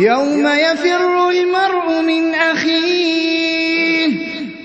يوم يفر المرء من أخيه